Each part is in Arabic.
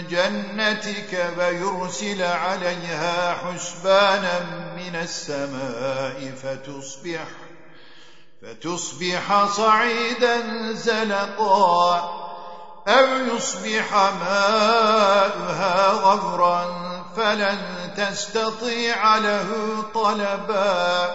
جنتك ويرسل عليها حسبانا من السماء فتصبح فتصبح صعيدا زلقا أو يصبح ماؤها غفرا فلن تستطيع له طلبا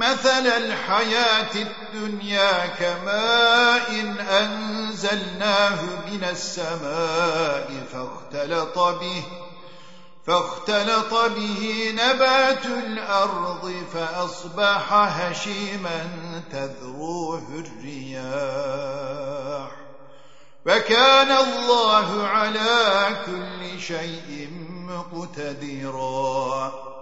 مثل الحياة الدنيا كماء أنزلناه من السماء فاختلط به فاختلط به نبات الأرض فأصبح هشيما تذروه الرياح. وكان الله على كل شيء مقتدراً.